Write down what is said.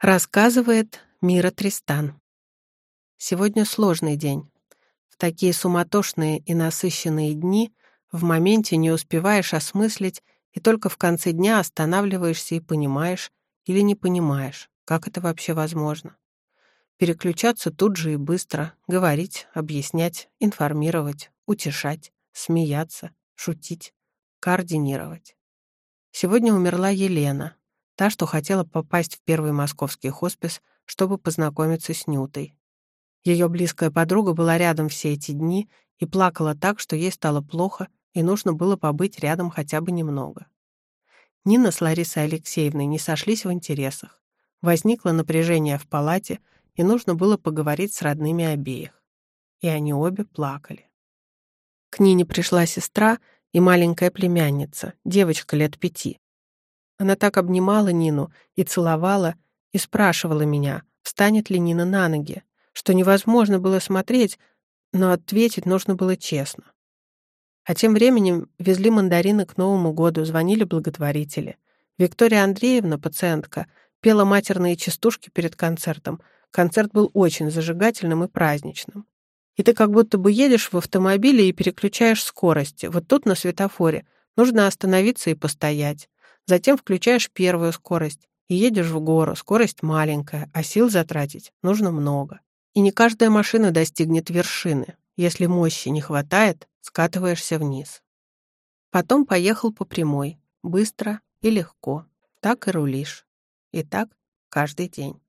Рассказывает Мира Тристан. Сегодня сложный день. В такие суматошные и насыщенные дни в моменте не успеваешь осмыслить и только в конце дня останавливаешься и понимаешь или не понимаешь, как это вообще возможно. Переключаться тут же и быстро, говорить, объяснять, информировать, утешать, смеяться, шутить, координировать. Сегодня умерла Елена, Та, что хотела попасть в первый московский хоспис, чтобы познакомиться с Нютой. Ее близкая подруга была рядом все эти дни и плакала так, что ей стало плохо, и нужно было побыть рядом хотя бы немного. Нина с Ларисой Алексеевной не сошлись в интересах. Возникло напряжение в палате, и нужно было поговорить с родными обеих. И они обе плакали. К Нине пришла сестра и маленькая племянница, девочка лет пяти. Она так обнимала Нину и целовала, и спрашивала меня, встанет ли Нина на ноги, что невозможно было смотреть, но ответить нужно было честно. А тем временем везли мандарины к Новому году, звонили благотворители. Виктория Андреевна, пациентка, пела матерные частушки перед концертом. Концерт был очень зажигательным и праздничным. И ты как будто бы едешь в автомобиле и переключаешь скорости. Вот тут на светофоре нужно остановиться и постоять. Затем включаешь первую скорость и едешь в гору. Скорость маленькая, а сил затратить нужно много. И не каждая машина достигнет вершины. Если мощи не хватает, скатываешься вниз. Потом поехал по прямой, быстро и легко. Так и рулишь. И так каждый день.